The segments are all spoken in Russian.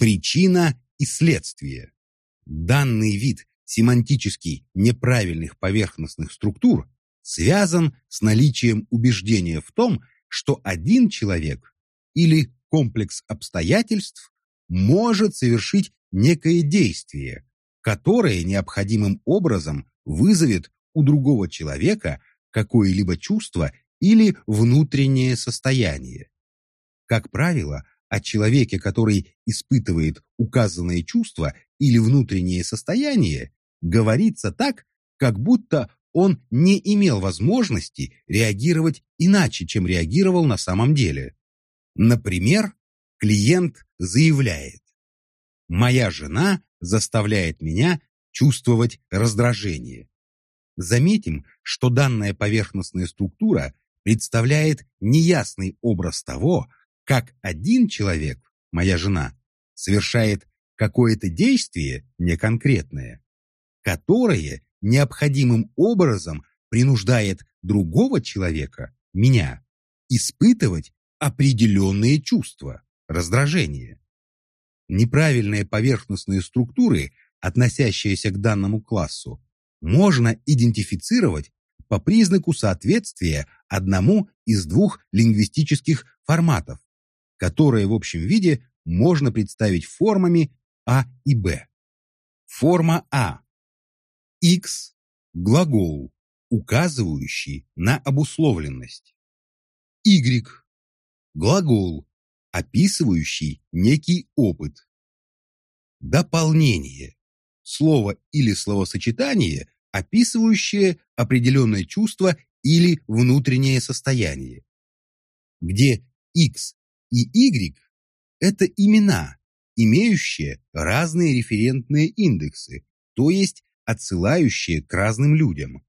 Причина и следствие. Данный вид семантически неправильных поверхностных структур связан с наличием убеждения в том, что один человек или комплекс обстоятельств может совершить некое действие, которое необходимым образом вызовет у другого человека какое-либо чувство или внутреннее состояние. Как правило, о человеке, который испытывает указанные чувства или внутреннее состояние, говорится так, как будто он не имел возможности реагировать иначе, чем реагировал на самом деле. Например, клиент заявляет «Моя жена заставляет меня чувствовать раздражение». Заметим, что данная поверхностная структура представляет неясный образ того, как один человек, моя жена, совершает какое-то действие неконкретное, которое необходимым образом принуждает другого человека, меня, испытывать определенные чувства, раздражение. Неправильные поверхностные структуры, относящиеся к данному классу, можно идентифицировать по признаку соответствия одному из двух лингвистических форматов, которые в общем виде можно представить формами А и Б. Форма А. X – глагол, указывающий на обусловленность. Y – глагол, описывающий некий опыт. Дополнение – слово или словосочетание, описывающее определенное чувство или внутреннее состояние, где X и Y – это имена, имеющие разные референтные индексы, то есть отсылающие к разным людям.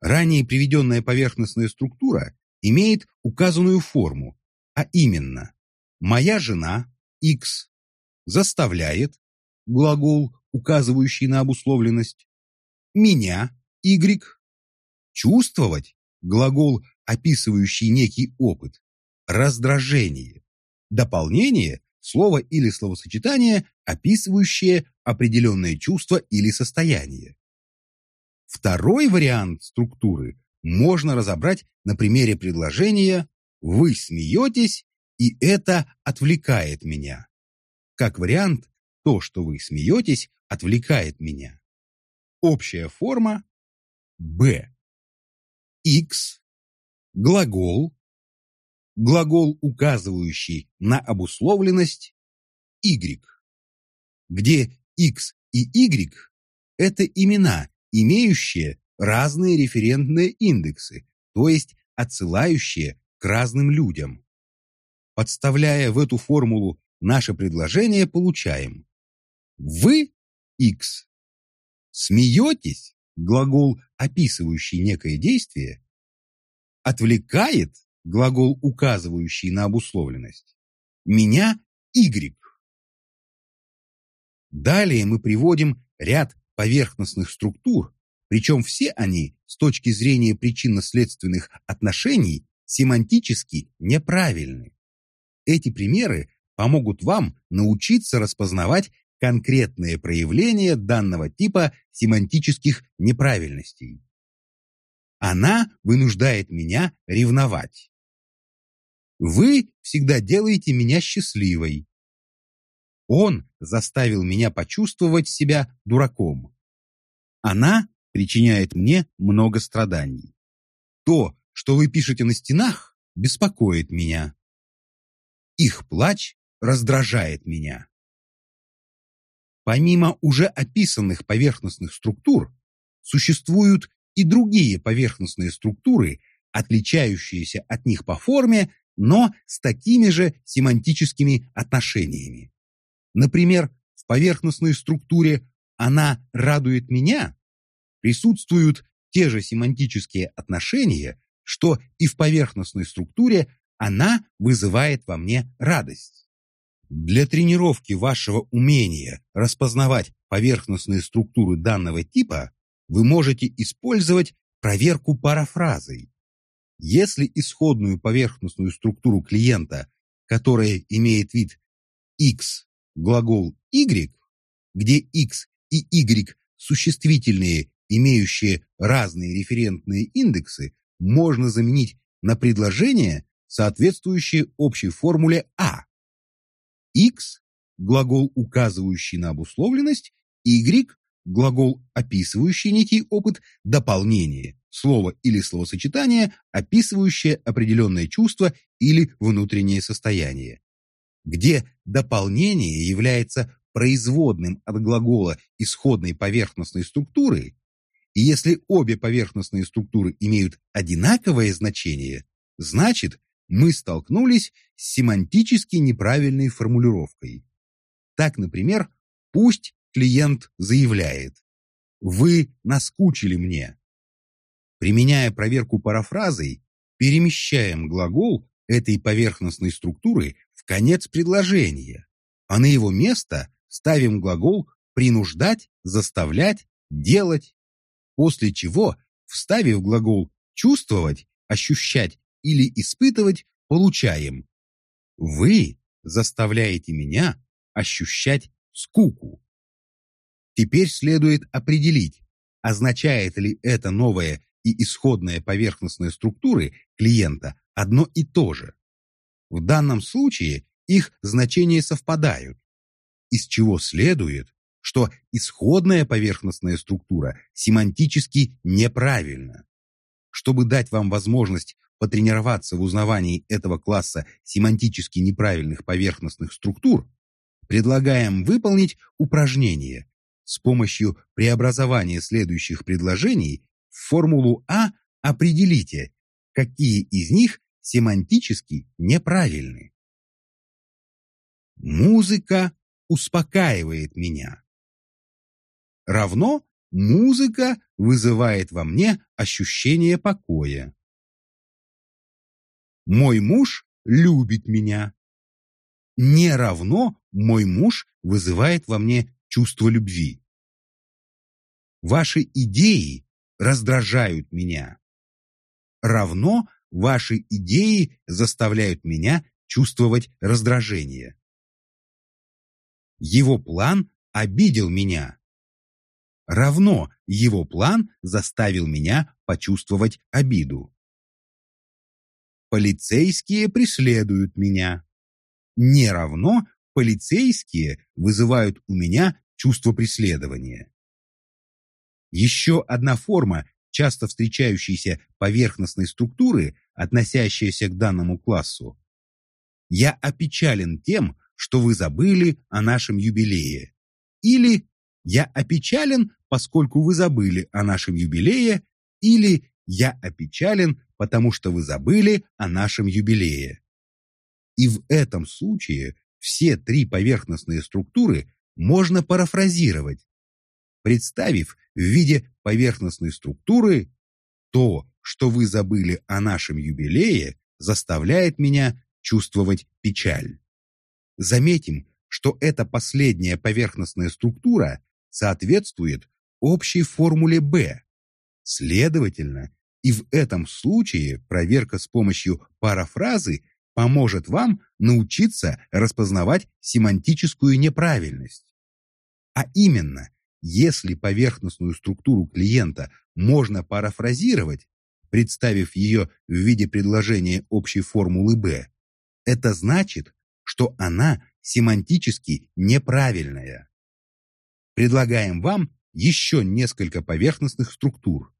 Ранее приведенная поверхностная структура имеет указанную форму, а именно «моя жена» X заставляет глагол, указывающий на обусловленность, меня Y чувствовать глагол, описывающий некий опыт, раздражение, дополнение слово или словосочетание, описывающее определенное чувство или состояние. Второй вариант структуры можно разобрать на примере предложения «Вы смеетесь, и это отвлекает меня». Как вариант, то, что вы смеетесь, отвлекает меня. Общая форма «Б». X, глагол, глагол, указывающий на обусловленность, Y, где X и Y – это имена, имеющие разные референтные индексы, то есть отсылающие к разным людям. Подставляя в эту формулу наше предложение, получаем «Вы, X, смеетесь» глагол, описывающий некое действие, отвлекает глагол, указывающий на обусловленность, меня Y. Далее мы приводим ряд поверхностных структур, причем все они с точки зрения причинно-следственных отношений семантически неправильны. Эти примеры помогут вам научиться распознавать конкретные проявления данного типа семантических неправильностей. Она вынуждает меня ревновать. Вы всегда делаете меня счастливой. Он заставил меня почувствовать себя дураком. Она причиняет мне много страданий. То, что вы пишете на стенах, беспокоит меня. Их плач раздражает меня. Помимо уже описанных поверхностных структур, существуют и другие поверхностные структуры, отличающиеся от них по форме, но с такими же семантическими отношениями. Например, в поверхностной структуре «она радует меня» присутствуют те же семантические отношения, что и в поверхностной структуре «она вызывает во мне радость». Для тренировки вашего умения распознавать поверхностные структуры данного типа вы можете использовать проверку парафразой. Если исходную поверхностную структуру клиента, которая имеет вид x глагол y, где x и y существительные, имеющие разные референтные индексы, можно заменить на предложение, соответствующее общей формуле А. X – глагол, указывающий на обусловленность, Y – глагол, описывающий некий опыт, дополнение, слово или словосочетание, описывающее определенное чувство или внутреннее состояние. Где дополнение является производным от глагола исходной поверхностной структуры, и если обе поверхностные структуры имеют одинаковое значение, значит, мы столкнулись с семантически неправильной формулировкой. Так, например, пусть клиент заявляет «Вы наскучили мне». Применяя проверку парафразой, перемещаем глагол этой поверхностной структуры в конец предложения, а на его место ставим глагол принуждать, заставлять, делать, после чего, вставив глагол чувствовать, ощущать или испытывать, получаем Вы заставляете меня ощущать скуку. Теперь следует определить, означает ли это новая и исходная поверхностная структуры клиента одно и то же. В данном случае их значения совпадают, из чего следует, что исходная поверхностная структура семантически неправильна. Чтобы дать вам возможность потренироваться в узнавании этого класса семантически неправильных поверхностных структур, предлагаем выполнить упражнение. С помощью преобразования следующих предложений в формулу А определите, какие из них семантически неправильны. Музыка успокаивает меня. Равно музыка вызывает во мне ощущение покоя. Мой муж любит меня. Не равно мой муж вызывает во мне чувство любви. Ваши идеи раздражают меня. Равно ваши идеи заставляют меня чувствовать раздражение. Его план обидел меня. Равно его план заставил меня почувствовать обиду. Полицейские преследуют меня. Не равно полицейские вызывают у меня чувство преследования. Еще одна форма часто встречающейся поверхностной структуры, относящаяся к данному классу. Я опечален тем, что вы забыли о нашем юбилее. Или я опечален, поскольку вы забыли о нашем юбилее, или я опечален, потому что вы забыли о нашем юбилее. И в этом случае все три поверхностные структуры можно парафразировать, представив в виде поверхностной структуры то, что вы забыли о нашем юбилее, заставляет меня чувствовать печаль. Заметим, что эта последняя поверхностная структура соответствует общей формуле B. Следовательно, и в этом случае проверка с помощью парафразы поможет вам научиться распознавать семантическую неправильность. А именно, если поверхностную структуру клиента можно парафразировать, представив ее в виде предложения общей формулы B, это значит, что она семантически неправильная. Предлагаем вам еще несколько поверхностных структур.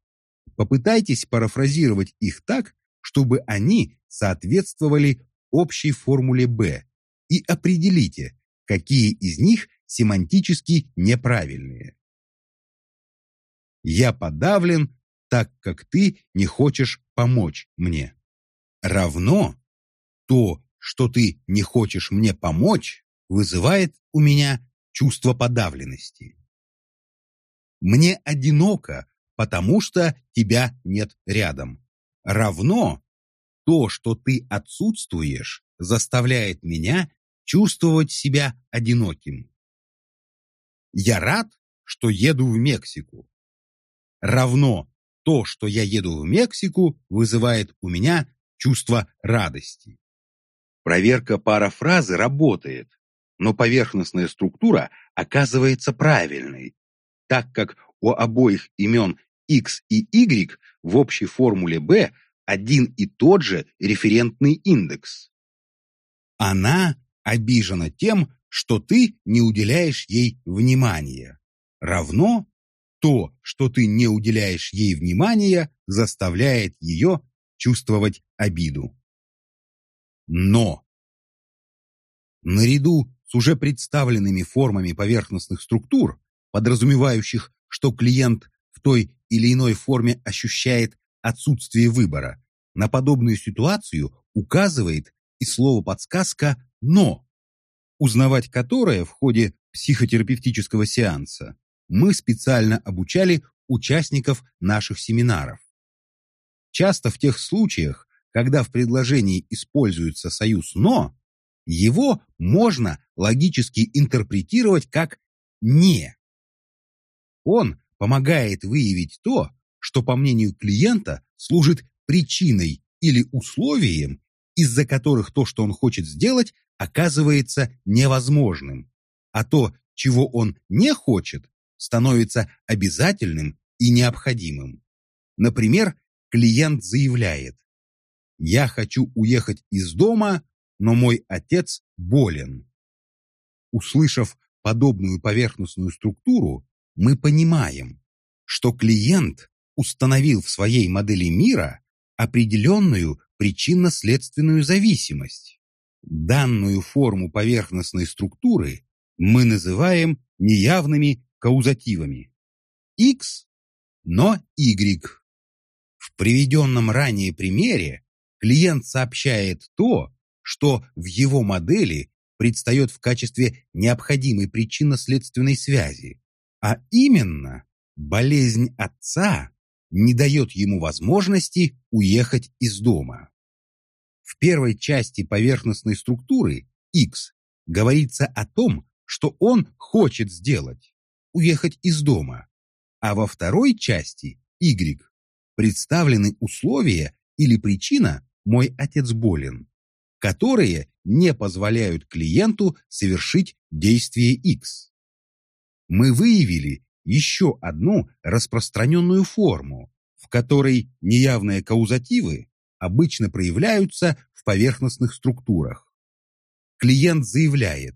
Попытайтесь парафразировать их так, чтобы они соответствовали общей формуле B и определите, какие из них семантически неправильные. Я подавлен, так как ты не хочешь помочь мне. Равно то, что ты не хочешь мне помочь, вызывает у меня чувство подавленности. Мне одиноко, потому что тебя нет рядом. Равно то, что ты отсутствуешь, заставляет меня чувствовать себя одиноким. Я рад, что еду в Мексику. Равно то, что я еду в Мексику, вызывает у меня чувство радости. Проверка парафразы работает, но поверхностная структура оказывается правильной, так как у обоих имен x и y в общей формуле B один и тот же референтный индекс. Она обижена тем, что ты не уделяешь ей внимания. Равно то, что ты не уделяешь ей внимания, заставляет ее чувствовать обиду. Но наряду с уже представленными формами поверхностных структур, подразумевающих, что клиент в той или иной форме ощущает отсутствие выбора, на подобную ситуацию указывает и слово подсказка «но», узнавать которое в ходе психотерапевтического сеанса мы специально обучали участников наших семинаров. Часто в тех случаях, когда в предложении используется союз «но», его можно логически интерпретировать как «не». Он помогает выявить то, что, по мнению клиента, служит причиной или условием, из-за которых то, что он хочет сделать, оказывается невозможным, а то, чего он не хочет, становится обязательным и необходимым. Например, клиент заявляет «Я хочу уехать из дома, но мой отец болен». Услышав подобную поверхностную структуру, мы понимаем, что клиент установил в своей модели мира определенную причинно-следственную зависимость. Данную форму поверхностной структуры мы называем неявными каузативами. X, но Y. В приведенном ранее примере клиент сообщает то, что в его модели предстает в качестве необходимой причинно-следственной связи, а именно болезнь отца не дает ему возможности уехать из дома. В первой части поверхностной структуры X говорится о том, что он хочет сделать – уехать из дома, а во второй части Y представлены условия или причина «мой отец болен», которые не позволяют клиенту совершить действие X. Мы выявили еще одну распространенную форму, в которой неявные каузативы обычно проявляются в поверхностных структурах. Клиент заявляет,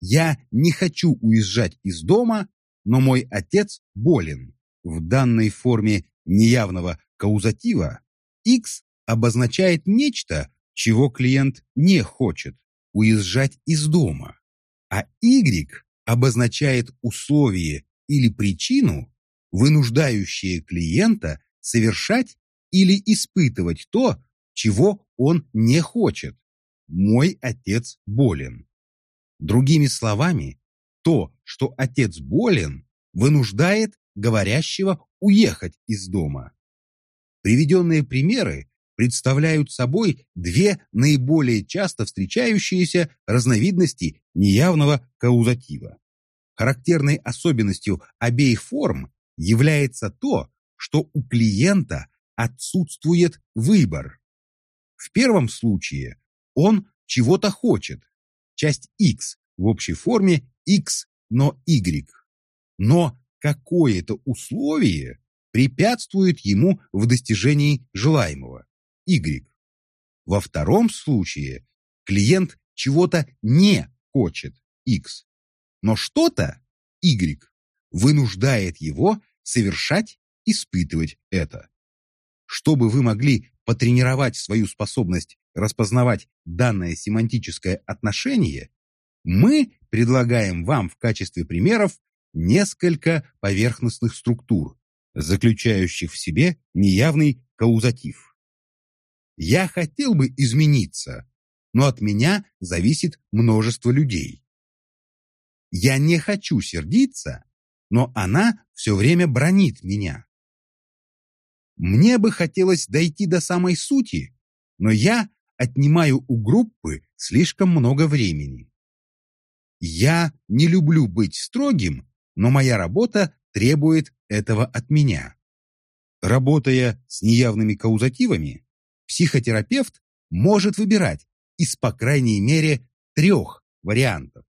«Я не хочу уезжать из дома, но мой отец болен». В данной форме неявного каузатива X обозначает нечто, чего клиент не хочет – уезжать из дома, а Y обозначает условие или причину, вынуждающие клиента совершать или испытывать то, чего он не хочет. Мой отец болен. Другими словами, то, что отец болен, вынуждает говорящего уехать из дома. Приведенные примеры представляют собой две наиболее часто встречающиеся разновидности неявного каузатива. Характерной особенностью обеих форм является то, что у клиента отсутствует выбор. В первом случае он чего-то хочет, часть X в общей форме X, но Y. Но какое-то условие препятствует ему в достижении желаемого Y. Во втором случае клиент чего-то не хочет X, но что-то, Y, вынуждает его совершать, испытывать это. Чтобы вы могли потренировать свою способность распознавать данное семантическое отношение, мы предлагаем вам в качестве примеров несколько поверхностных структур, заключающих в себе неявный каузатив. Я хотел бы измениться, но от меня зависит множество людей. Я не хочу сердиться, но она все время бронит меня. Мне бы хотелось дойти до самой сути, но я отнимаю у группы слишком много времени. Я не люблю быть строгим, но моя работа требует этого от меня. Работая с неявными каузативами, психотерапевт может выбирать из по крайней мере трех вариантов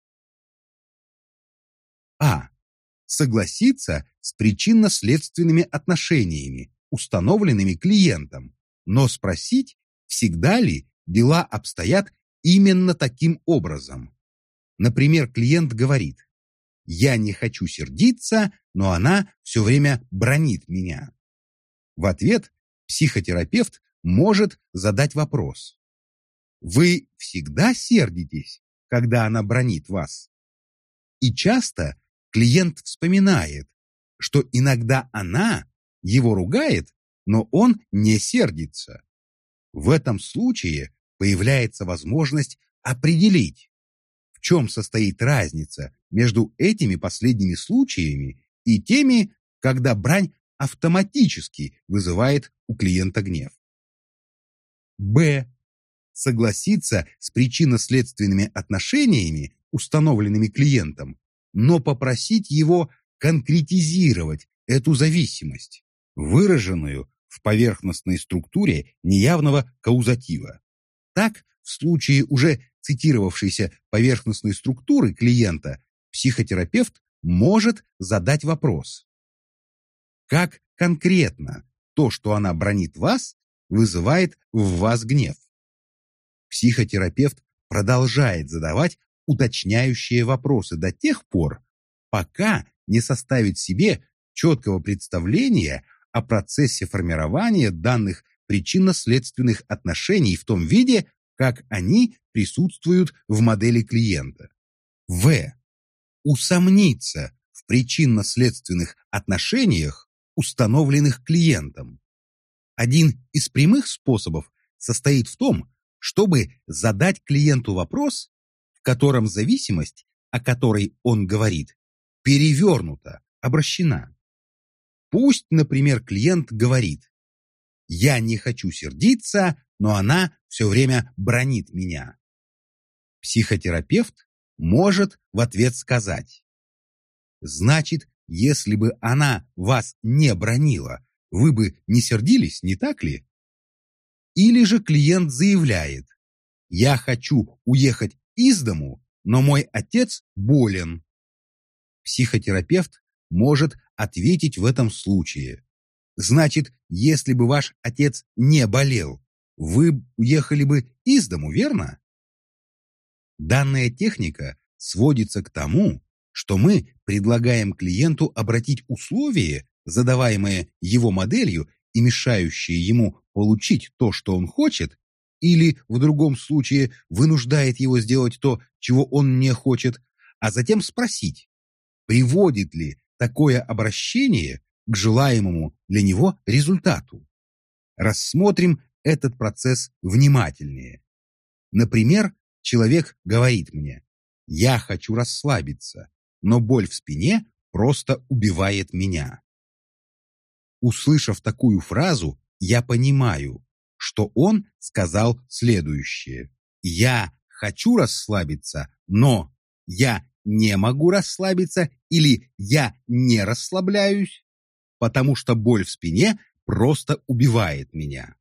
А. Согласиться с причинно-следственными отношениями, установленными клиентом, но спросить, всегда ли дела обстоят именно таким образом. Например, клиент говорит, «Я не хочу сердиться, но она все время бронит меня». В ответ психотерапевт может задать вопрос. Вы всегда сердитесь, когда она бронит вас? И часто клиент вспоминает, что иногда она его ругает, но он не сердится. В этом случае появляется возможность определить, чем состоит разница между этими последними случаями и теми, когда брань автоматически вызывает у клиента гнев. Б. Согласиться с причинно-следственными отношениями, установленными клиентом, но попросить его конкретизировать эту зависимость, выраженную в поверхностной структуре неявного каузатива. Так, в случае уже цитировавшейся поверхностной структуры клиента, психотерапевт может задать вопрос. Как конкретно то, что она бронит вас, вызывает в вас гнев? Психотерапевт продолжает задавать уточняющие вопросы до тех пор, пока не составит себе четкого представления о процессе формирования данных причинно-следственных отношений в том виде, как они присутствуют в модели клиента. В. Усомниться в причинно-следственных отношениях, установленных клиентом. Один из прямых способов состоит в том, чтобы задать клиенту вопрос, в котором зависимость, о которой он говорит, перевернута, обращена. Пусть, например, клиент говорит, «Я не хочу сердиться, но она все время бронит меня». Психотерапевт может в ответ сказать, «Значит, если бы она вас не бронила, вы бы не сердились, не так ли?» Или же клиент заявляет, «Я хочу уехать из дому, но мой отец болен». Психотерапевт может ответить в этом случае. Значит, если бы ваш отец не болел, вы уехали бы из дому, верно? Данная техника сводится к тому, что мы предлагаем клиенту обратить условия, задаваемые его моделью и мешающие ему получить то, что он хочет, или, в другом случае, вынуждает его сделать то, чего он не хочет, а затем спросить, приводит ли такое обращение к желаемому для него результату. Рассмотрим этот процесс внимательнее. Например, человек говорит мне, я хочу расслабиться, но боль в спине просто убивает меня. Услышав такую фразу, я понимаю, что он сказал следующее. Я хочу расслабиться, но я не могу расслабиться или я не расслабляюсь, потому что боль в спине просто убивает меня.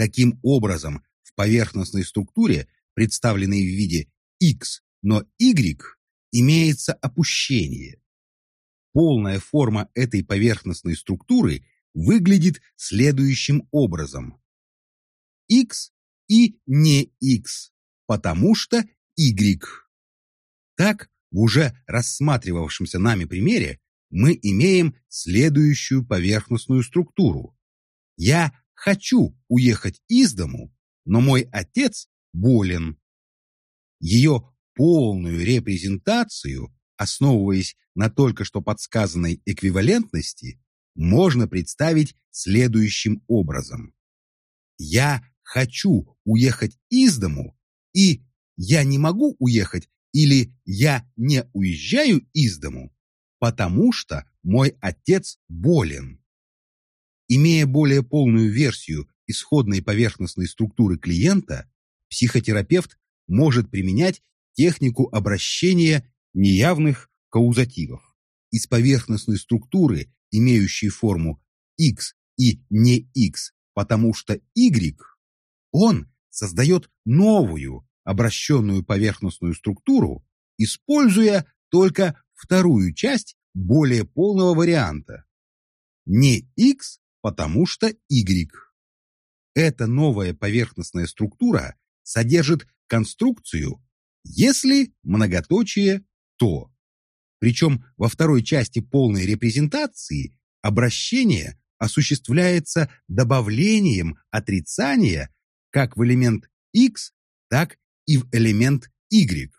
Таким образом, в поверхностной структуре, представленной в виде X, но Y, имеется опущение. Полная форма этой поверхностной структуры выглядит следующим образом. X и не X, потому что Y. Так, в уже рассматривавшемся нами примере мы имеем следующую поверхностную структуру. Я хочу уехать из дому, но мой отец болен. Ее полную репрезентацию, основываясь на только что подсказанной эквивалентности, можно представить следующим образом. Я хочу уехать из дому, и я не могу уехать или я не уезжаю из дому, потому что мой отец болен. Имея более полную версию исходной поверхностной структуры клиента, психотерапевт может применять технику обращения неявных каузативов. Из поверхностной структуры, имеющей форму X и не X, потому что Y, он создает новую обращенную поверхностную структуру, используя только вторую часть более полного варианта. Не x, потому что y. Эта новая поверхностная структура содержит конструкцию «если многоточие то». Причем во второй части полной репрезентации обращение осуществляется добавлением отрицания как в элемент x, так и в элемент y.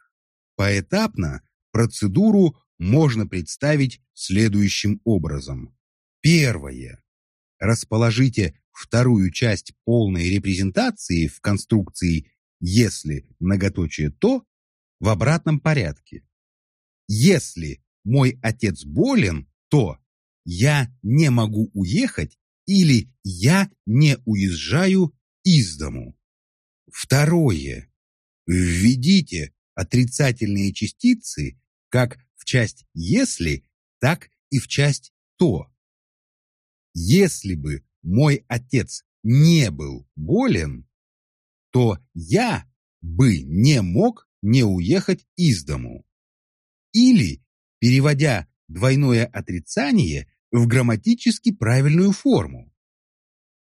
Поэтапно процедуру можно представить следующим образом. Первое. Расположите вторую часть полной репрезентации в конструкции «если многоточие то» в обратном порядке. Если мой отец болен, то я не могу уехать или я не уезжаю из дому. Второе. Введите отрицательные частицы как в часть «если», так и в часть «то». Если бы мой отец не был болен, то я бы не мог не уехать из дому. Или, переводя двойное отрицание в грамматически правильную форму.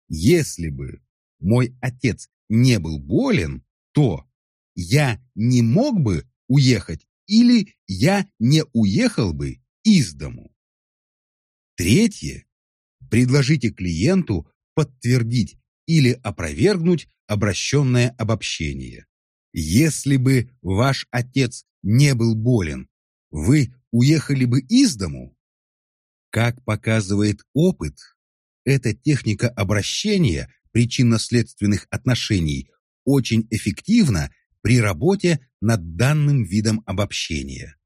Если бы мой отец не был болен, то я не мог бы уехать или я не уехал бы из дому. Третье. Предложите клиенту подтвердить или опровергнуть обращенное обобщение. Если бы ваш отец не был болен, вы уехали бы из дому? Как показывает опыт, эта техника обращения причинно-следственных отношений очень эффективна при работе над данным видом обобщения.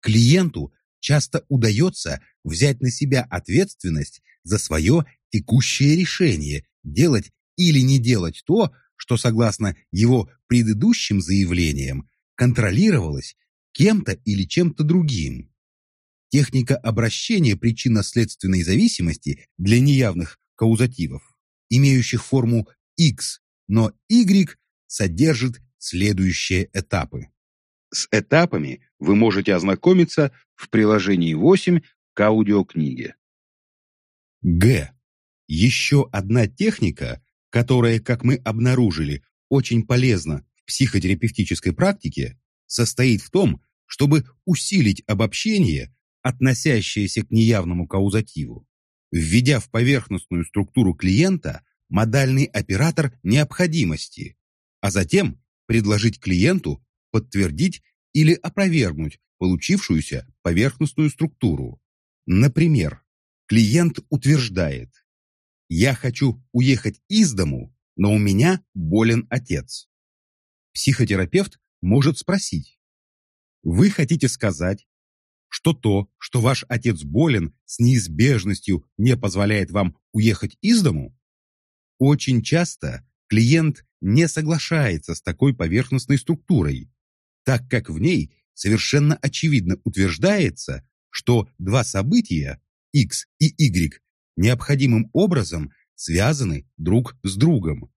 Клиенту часто удается взять на себя ответственность за свое текущее решение, делать или не делать то, что, согласно его предыдущим заявлениям, контролировалось кем-то или чем-то другим. Техника обращения причинно-следственной зависимости для неявных каузативов, имеющих форму X, но Y содержит следующие этапы. С этапами вы можете ознакомиться в приложении 8 к аудиокниге. Г. Еще одна техника, которая, как мы обнаружили, очень полезна в психотерапевтической практике, состоит в том, чтобы усилить обобщение, относящееся к неявному каузативу, введя в поверхностную структуру клиента модальный оператор необходимости, а затем предложить клиенту подтвердить или опровергнуть получившуюся поверхностную структуру. Например, клиент утверждает «Я хочу уехать из дому, но у меня болен отец». Психотерапевт может спросить «Вы хотите сказать, что то, что ваш отец болен, с неизбежностью не позволяет вам уехать из дому?» Очень часто клиент не соглашается с такой поверхностной структурой, так как в ней совершенно очевидно утверждается, что два события, X и Y, необходимым образом связаны друг с другом.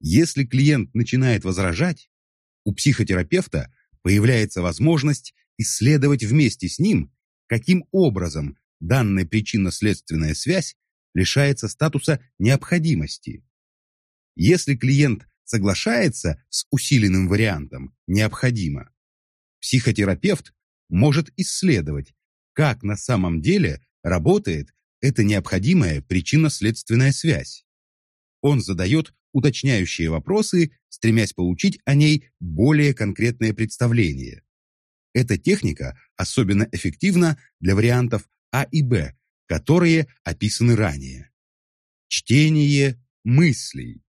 Если клиент начинает возражать, у психотерапевта появляется возможность исследовать вместе с ним, каким образом данная причинно-следственная связь лишается статуса необходимости. Если клиент соглашается с усиленным вариантом «необходимо», психотерапевт может исследовать, как на самом деле работает эта необходимая причинно-следственная связь. Он задает уточняющие вопросы, стремясь получить о ней более конкретное представление. Эта техника особенно эффективна для вариантов А и Б, которые описаны ранее. Чтение мыслей.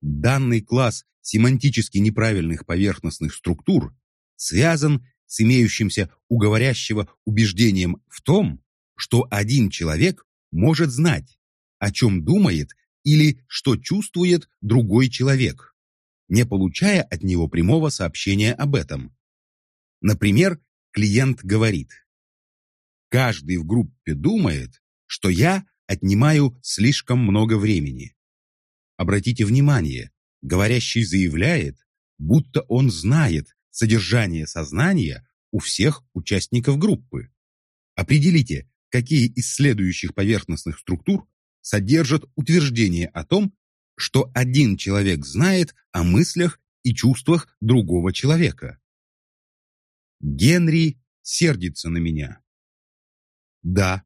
Данный класс семантически неправильных поверхностных структур связан с имеющимся у говорящего убеждением в том, что один человек может знать, о чем думает или что чувствует другой человек, не получая от него прямого сообщения об этом. Например, клиент говорит, «Каждый в группе думает, что я отнимаю слишком много времени. Обратите внимание, говорящий заявляет, будто он знает содержание сознания у всех участников группы. Определите, какие из следующих поверхностных структур содержат утверждение о том, что один человек знает о мыслях и чувствах другого человека. Генри сердится на меня. Да.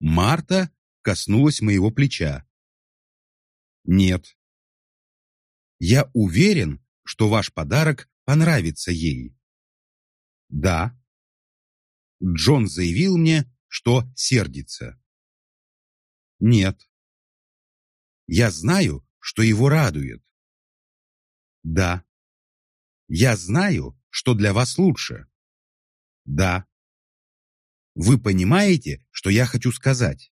Марта коснулась моего плеча. Нет. Я уверен, что ваш подарок понравится ей. Да. Джон заявил мне, что сердится. Нет. Я знаю, что его радует. Да. Я знаю, что для вас лучше. Да. Вы понимаете, что я хочу сказать?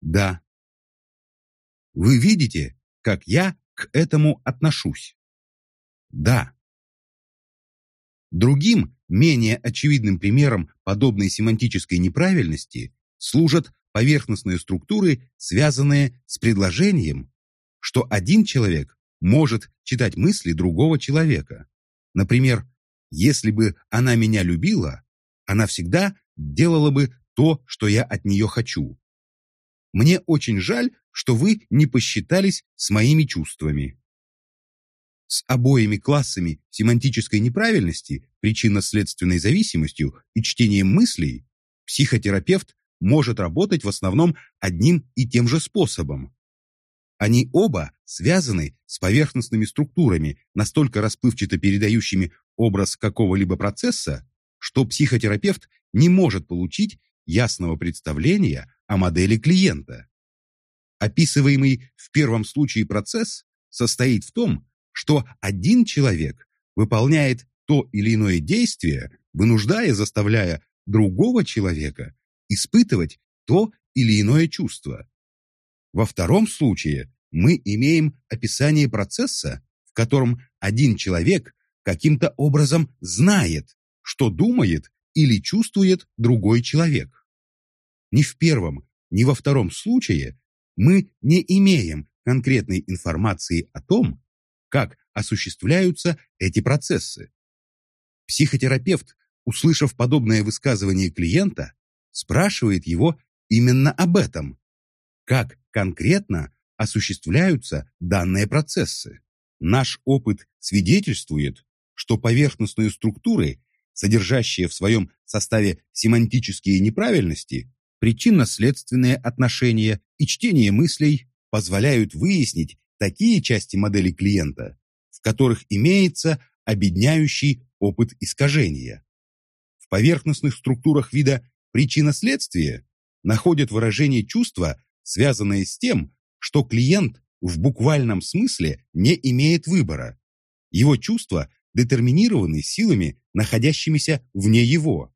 Да. Вы видите, как я к этому отношусь? Да. Другим, менее очевидным примером подобной семантической неправильности служат поверхностные структуры, связанные с предложением, что один человек может читать мысли другого человека. Например, если бы она меня любила, она всегда делала бы то, что я от нее хочу. Мне очень жаль, что вы не посчитались с моими чувствами. С обоими классами семантической неправильности, причинно-следственной зависимостью и чтением мыслей психотерапевт может работать в основном одним и тем же способом. Они оба связаны с поверхностными структурами, настолько расплывчато передающими образ какого-либо процесса, что психотерапевт не может получить ясного представления о модели клиента. Описываемый в первом случае процесс состоит в том, что один человек выполняет то или иное действие, вынуждая, заставляя другого человека испытывать то или иное чувство. Во втором случае мы имеем описание процесса, в котором один человек каким-то образом знает, что думает или чувствует другой человек. Ни в первом, ни во втором случае мы не имеем конкретной информации о том, как осуществляются эти процессы. Психотерапевт, услышав подобное высказывание клиента, спрашивает его именно об этом. Как конкретно осуществляются данные процессы? Наш опыт свидетельствует, что поверхностные структуры, содержащие в своем составе семантические неправильности, причинно-следственные отношения и чтение мыслей позволяют выяснить такие части модели клиента, в которых имеется обедняющий опыт искажения. В поверхностных структурах вида причина-следствие находят выражение чувства, связанное с тем, что клиент в буквальном смысле не имеет выбора. Его чувства детерминированы силами, находящимися вне его.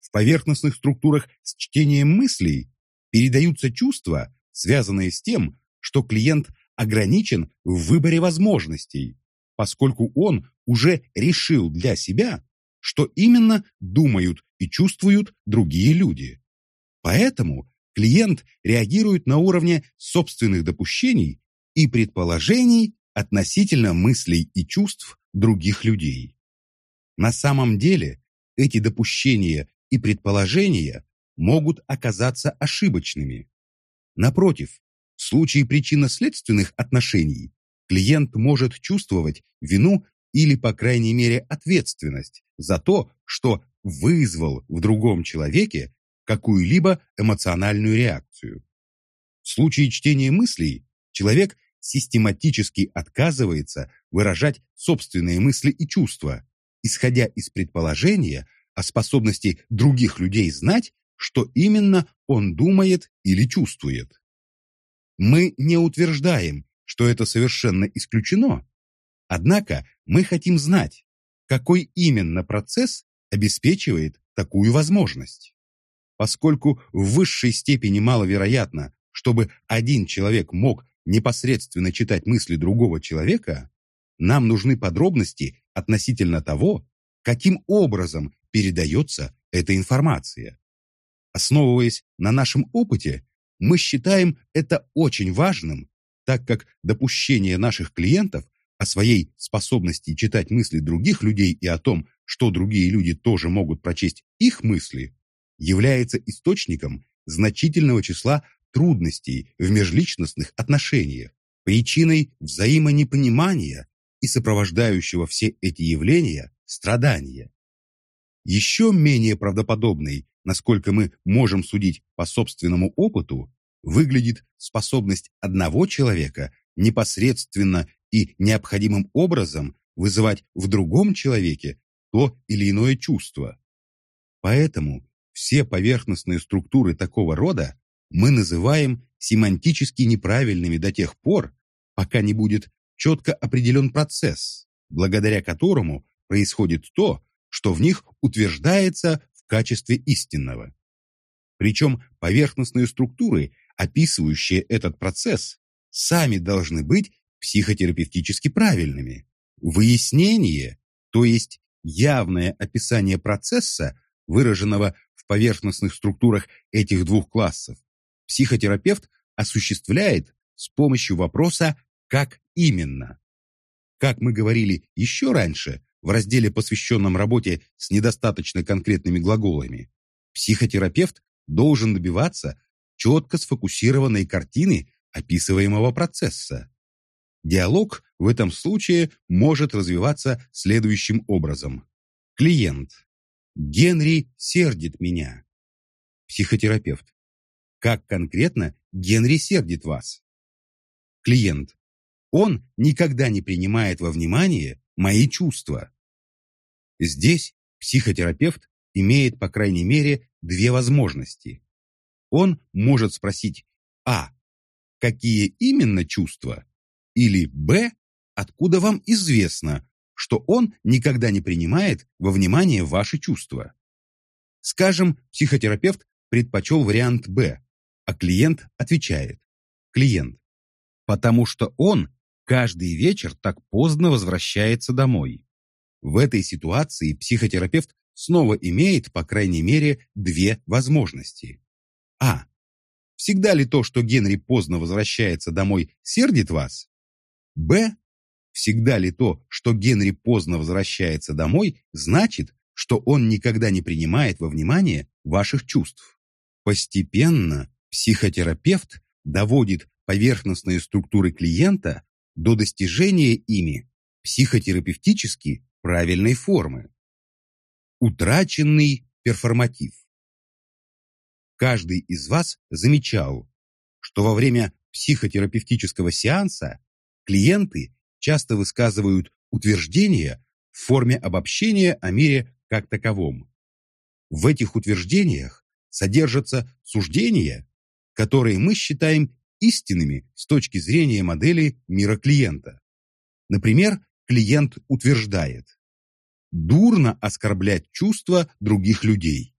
В поверхностных структурах с чтением мыслей передаются чувства, связанные с тем, что клиент ограничен в выборе возможностей, поскольку он уже решил для себя, что именно думают и чувствуют другие люди. Поэтому клиент реагирует на уровне собственных допущений и предположений относительно мыслей и чувств других людей. На самом деле эти допущения и предположения могут оказаться ошибочными. Напротив, в случае причинно-следственных отношений клиент может чувствовать вину или, по крайней мере, ответственность за то, что вызвал в другом человеке какую-либо эмоциональную реакцию. В случае чтения мыслей человек систематически отказывается выражать собственные мысли и чувства, исходя из предположения о способности других людей знать, что именно он думает или чувствует. Мы не утверждаем, что это совершенно исключено, однако мы хотим знать, какой именно процесс обеспечивает такую возможность. Поскольку в высшей степени маловероятно, чтобы один человек мог непосредственно читать мысли другого человека, нам нужны подробности относительно того, каким образом передается эта информация. Основываясь на нашем опыте, мы считаем это очень важным, так как допущение наших клиентов о своей способности читать мысли других людей и о том, что другие люди тоже могут прочесть их мысли, является источником значительного числа трудностей в межличностных отношениях, причиной взаимонепонимания и сопровождающего все эти явления страдания. Еще менее правдоподобной, насколько мы можем судить по собственному опыту, выглядит способность одного человека непосредственно и необходимым образом вызывать в другом человеке то или иное чувство. Поэтому все поверхностные структуры такого рода мы называем семантически неправильными до тех пор, пока не будет четко определен процесс, благодаря которому происходит то, что в них утверждается в качестве истинного. Причем поверхностные структуры, описывающие этот процесс, сами должны быть психотерапевтически правильными. Выяснение, то есть явное описание процесса, выраженного в поверхностных структурах этих двух классов, психотерапевт осуществляет с помощью вопроса «как именно?». Как мы говорили еще раньше, в разделе, посвященном работе с недостаточно конкретными глаголами, психотерапевт должен добиваться четко сфокусированной картины описываемого процесса. Диалог в этом случае может развиваться следующим образом. Клиент. Генри сердит меня. Психотерапевт. Как конкретно Генри сердит вас? Клиент. Он никогда не принимает во внимание мои чувства. Здесь психотерапевт имеет, по крайней мере, две возможности. Он может спросить А. Какие именно чувства? Или Б. Откуда вам известно, что он никогда не принимает во внимание ваши чувства? Скажем, психотерапевт предпочел вариант Б, а клиент отвечает. Клиент. Потому что он каждый вечер так поздно возвращается домой. В этой ситуации психотерапевт снова имеет, по крайней мере, две возможности. А. Всегда ли то, что Генри поздно возвращается домой, сердит вас? Б. Всегда ли то, что Генри поздно возвращается домой, значит, что он никогда не принимает во внимание ваших чувств? Постепенно психотерапевт доводит поверхностные структуры клиента до достижения ими психотерапевтически правильной формы. Утраченный перформатив. Каждый из вас замечал, что во время психотерапевтического сеанса клиенты часто высказывают утверждения в форме обобщения о мире как таковом. В этих утверждениях содержатся суждения, которые мы считаем истинными с точки зрения модели мира клиента. Например, клиент утверждает «дурно оскорблять чувства других людей».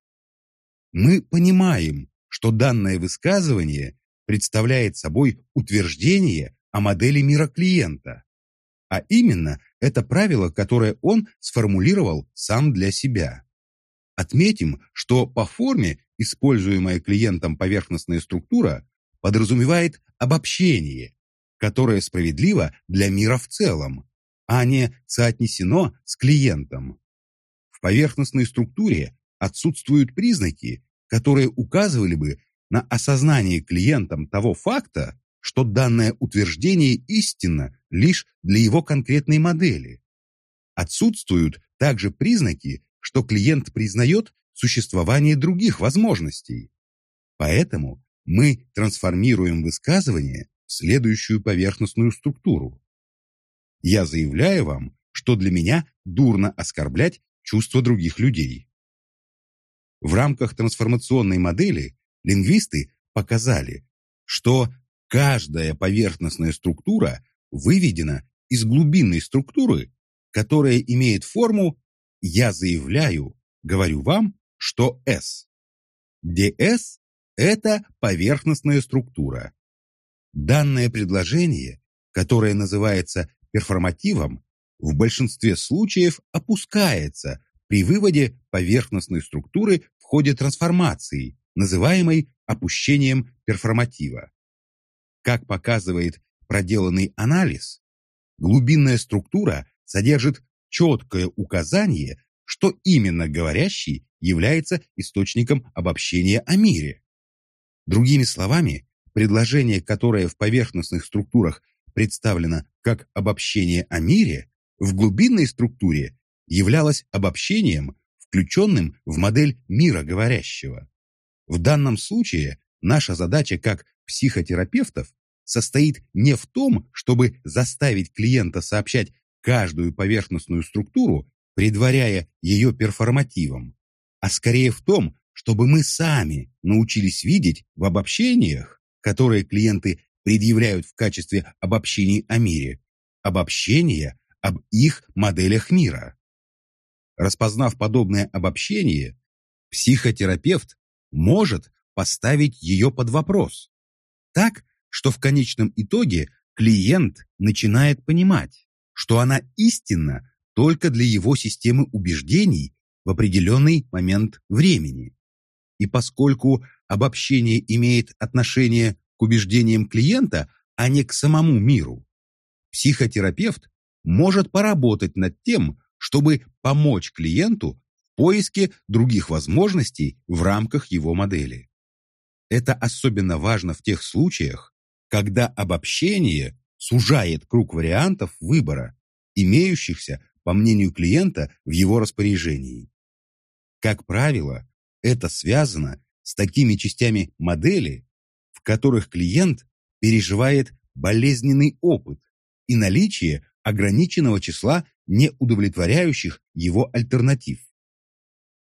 Мы понимаем, что данное высказывание представляет собой утверждение о модели мира клиента, а именно это правило, которое он сформулировал сам для себя. Отметим, что по форме используемая клиентом поверхностная структура подразумевает обобщение, которое справедливо для мира в целом, а не соотнесено с клиентом. В поверхностной структуре отсутствуют признаки, которые указывали бы на осознание клиентом того факта, что данное утверждение истинно лишь для его конкретной модели. Отсутствуют также признаки, что клиент признает существование других возможностей. Поэтому мы трансформируем высказывание в следующую поверхностную структуру. Я заявляю вам, что для меня дурно оскорблять чувства других людей. В рамках трансформационной модели лингвисты показали, что каждая поверхностная структура выведена из глубинной структуры, которая имеет форму «я заявляю, говорю вам, что S», где S это поверхностная структура. Данное предложение, которое называется перформативом, в большинстве случаев опускается при выводе поверхностной структуры в ходе трансформации, называемой опущением перформатива. Как показывает проделанный анализ, глубинная структура содержит четкое указание что именно говорящий является источником обобщения о мире. Другими словами, предложение, которое в поверхностных структурах представлено как обобщение о мире, в глубинной структуре являлось обобщением, включенным в модель мира говорящего. В данном случае наша задача как психотерапевтов состоит не в том, чтобы заставить клиента сообщать каждую поверхностную структуру, предваряя ее перформативом, а скорее в том, чтобы мы сами научились видеть в обобщениях, которые клиенты предъявляют в качестве обобщений о мире, обобщения об их моделях мира. Распознав подобное обобщение, психотерапевт может поставить ее под вопрос, так, что в конечном итоге клиент начинает понимать, что она истинна только для его системы убеждений в определенный момент времени. И поскольку обобщение имеет отношение к убеждениям клиента, а не к самому миру, психотерапевт может поработать над тем, чтобы помочь клиенту в поиске других возможностей в рамках его модели. Это особенно важно в тех случаях, когда обобщение сужает круг вариантов выбора, имеющихся, по мнению клиента, в его распоряжении. Как правило, это связано с такими частями модели, в которых клиент переживает болезненный опыт и наличие ограниченного числа неудовлетворяющих его альтернатив.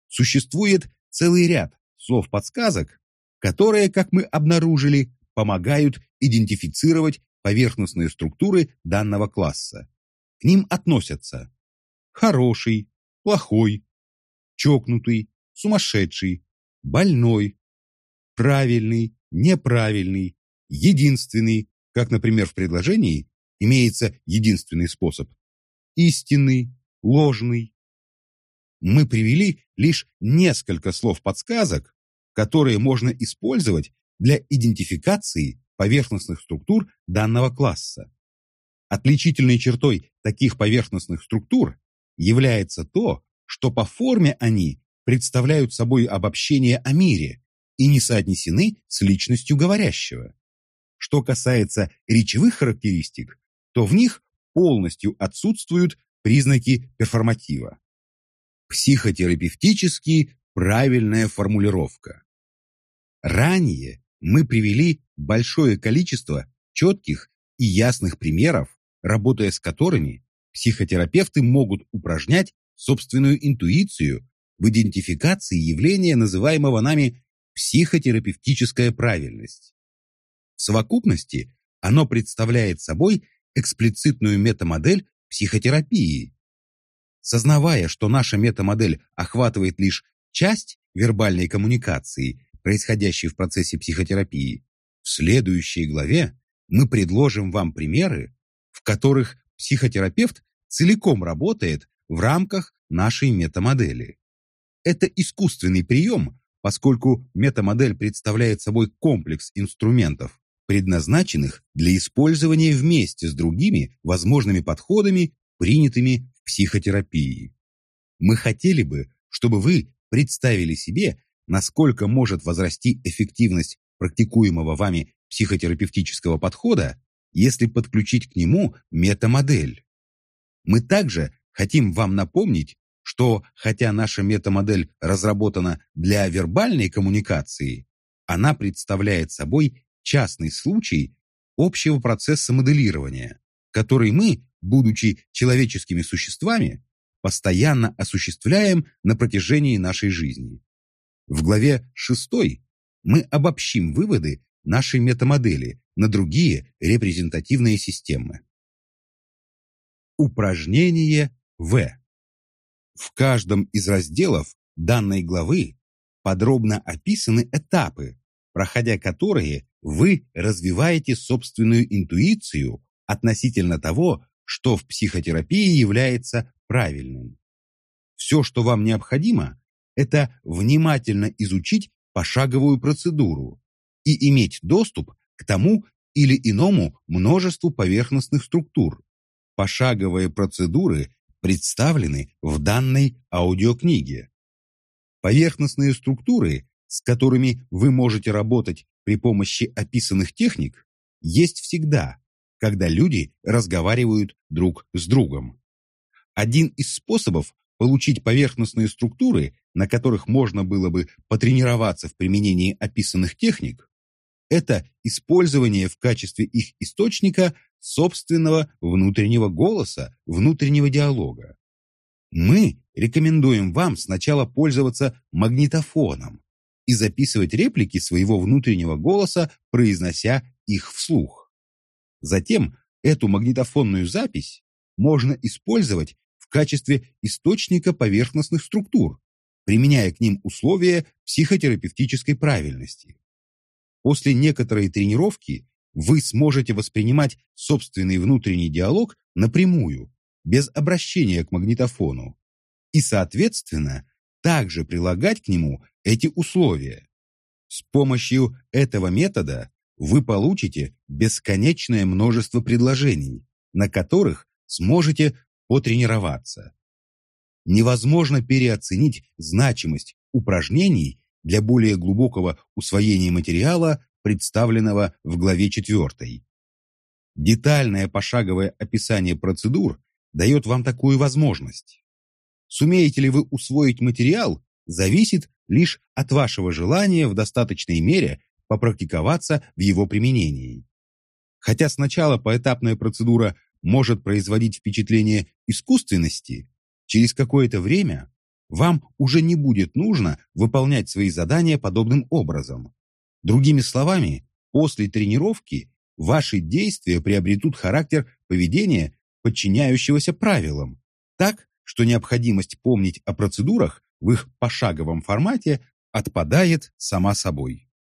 Существует целый ряд слов-подсказок, которые, как мы обнаружили, помогают идентифицировать поверхностные структуры данного класса. К ним относятся хороший, плохой, чокнутый, сумасшедший, больной, правильный, неправильный, единственный, как, например, в предложении имеется единственный способ, истинный, ложный. Мы привели лишь несколько слов-подсказок, которые можно использовать для идентификации поверхностных структур данного класса. Отличительной чертой таких поверхностных структур является то, что по форме они представляют собой обобщение о мире и не соотнесены с личностью говорящего. Что касается речевых характеристик, то в них полностью отсутствуют признаки перформатива. Психотерапевтически правильная формулировка. Ранее мы привели большое количество четких и ясных примеров, работая с которыми психотерапевты могут упражнять собственную интуицию в идентификации явления, называемого нами психотерапевтическая правильность. В совокупности оно представляет собой эксплицитную метамодель психотерапии. Сознавая, что наша метамодель охватывает лишь часть вербальной коммуникации, происходящей в процессе психотерапии, в следующей главе мы предложим вам примеры, в которых психотерапевт целиком работает в рамках нашей метамодели. Это искусственный прием, поскольку метамодель представляет собой комплекс инструментов, предназначенных для использования вместе с другими возможными подходами, принятыми в психотерапии. Мы хотели бы, чтобы вы представили себе, насколько может возрасти эффективность практикуемого вами психотерапевтического подхода, если подключить к нему метамодель. Мы также хотим вам напомнить, что хотя наша метамодель разработана для вербальной коммуникации, она представляет собой частный случай общего процесса моделирования, который мы, будучи человеческими существами, постоянно осуществляем на протяжении нашей жизни. В главе 6 мы обобщим выводы нашей метамодели на другие репрезентативные системы. Упражнение В. В каждом из разделов данной главы подробно описаны этапы, проходя которые вы развиваете собственную интуицию относительно того, что в психотерапии является правильным. Все, что вам необходимо, это внимательно изучить пошаговую процедуру и иметь доступ к тому или иному множеству поверхностных структур. Пошаговые процедуры представлены в данной аудиокниге. Поверхностные структуры, с которыми вы можете работать при помощи описанных техник, есть всегда, когда люди разговаривают друг с другом. Один из способов получить поверхностные структуры, на которых можно было бы потренироваться в применении описанных техник, это использование в качестве их источника собственного внутреннего голоса, внутреннего диалога. Мы рекомендуем вам сначала пользоваться магнитофоном и записывать реплики своего внутреннего голоса, произнося их вслух. Затем эту магнитофонную запись можно использовать в качестве источника поверхностных структур, применяя к ним условия психотерапевтической правильности. После некоторой тренировки вы сможете воспринимать собственный внутренний диалог напрямую, без обращения к магнитофону, и, соответственно, также прилагать к нему эти условия. С помощью этого метода вы получите бесконечное множество предложений, на которых сможете потренироваться. Невозможно переоценить значимость упражнений для более глубокого усвоения материала, представленного в главе 4. Детальное пошаговое описание процедур дает вам такую возможность. Сумеете ли вы усвоить материал, зависит лишь от вашего желания в достаточной мере попрактиковаться в его применении. Хотя сначала поэтапная процедура может производить впечатление искусственности, через какое-то время вам уже не будет нужно выполнять свои задания подобным образом. Другими словами, после тренировки ваши действия приобретут характер поведения, подчиняющегося правилам, так, что необходимость помнить о процедурах в их пошаговом формате отпадает сама собой.